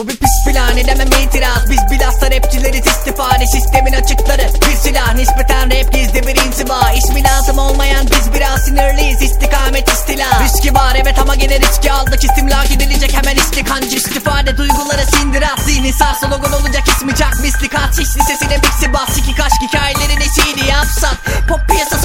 Bu bir pis plan edemem itiraz. Biz bilhassa rapçileriz istifade Sistemin açıkları bir silah. Nispeten rap gizli bir intiba İsmi lazım olmayan biz biraz sinirliyiz. İstikamet istila. Riski var evet ama gene riski aldık. İstimlak edilecek hemen istikancı istifade. Duyguları sindirat Zihni sağ slogan olacak ismi çak. Mislikat hiç lisesine mixi bas. İki kaş hikayelerini CD yapsak. Pop piyasası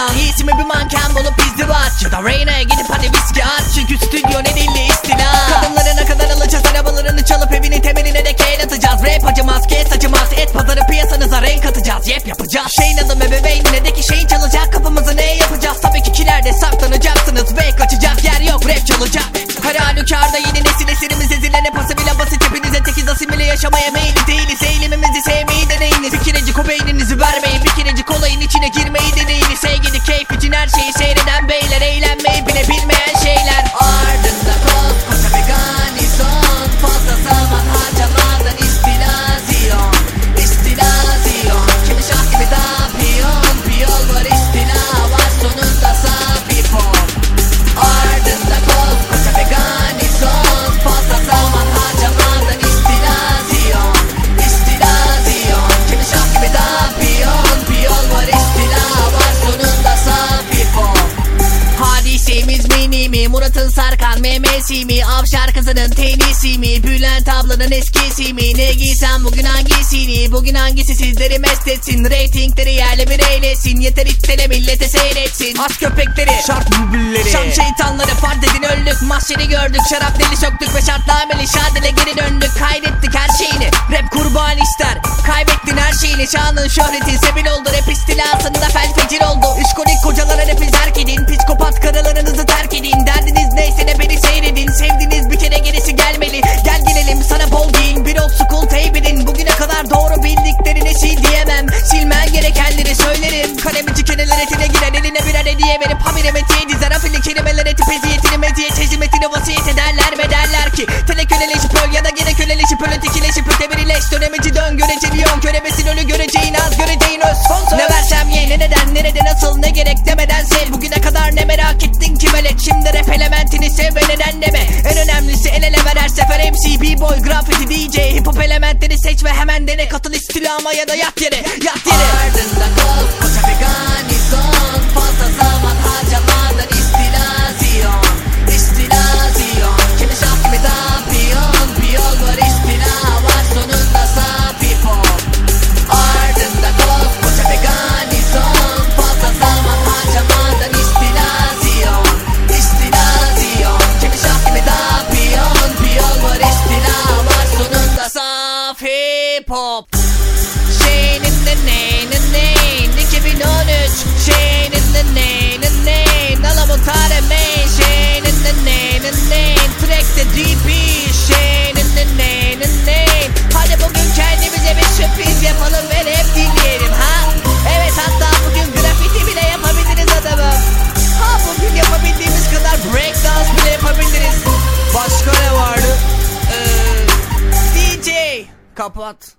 mi bir manken bulup izdivaç Ya da Reyna'ya gidip hadi viski aç Çünkü stüdyo ne dilli istila. Kadınlarına kadar alacağız arabalarını çalıp evinin temeline de keyil atacağız. Rap acımaz kes acımaz et pazarı piyasanıza renk atacağız Yep yapacağız. Şeyin adı bebeğinine de ki şeyin çalacak. Kapımızı ne yapacağız? Tabii ki kilerde saklanacaksınız Ve kaçacak yer yok. Rap çalacak. Her halükarda yeni nesil esirimiz ezilene pası bile basit Hepinize tekiz asimile yaşamaya meyilli değiliz. Eğilimimizi sevmeyi deneyiniz. Bir kerecik o beyninizi vermeyin. Bir kerecik olayın içine girmeyi Sevgili she said that memesi mi? Avşar kızının tenisi mi? Bülent ablanın eskisi mi? Ne giysem bugün hangisini? Bugün hangisi sizleri mest etsin? Ratingleri yerle bir eylesin Yeter ittele millete seyretsin As köpekleri Şart bülbülleri Şam şeytanları fark edin öldük Mahşeri gördük şarap deli söktük Ve şartla ameli şadele geri döndük Kaydettik her şeyini Rap kurban ister Kaybettin her şeyini Şanın şöhretin sebil oldu Rap istilasında fel fecir oldu İşkolik kocalara rapi terk edin Psikopat karılarınızı terk doğru bildiklerine sil diyemem. Silmen gerekenleri söylerim. Kalemici keneler etine girer Eline birer hediye verip habire metiye dizer Afili kelimeler etip eziyetini meziyet Hezimetini vasiyet ederler mi derler ki Tele köleleşip öl ya da gene köleleşip öl Ötekileşip öte birileş Dönemeci dön göreceli yön Köremesin ölü göreceğin az göreceğin öz. Son söz. Ne versem ye ne neden nerede nasıl ne gerek demeden sil Bugüne kadar ne merak ettin ki velet Şimdi rap elementini sev ve neden deme. En önemlisi el ele ver her sefer MC B-boy graffiti DJ Hip hop elementleri seç ve hemen dene. Katıl istilama ya da yat yere yat yere. Ardında koskoca kapat.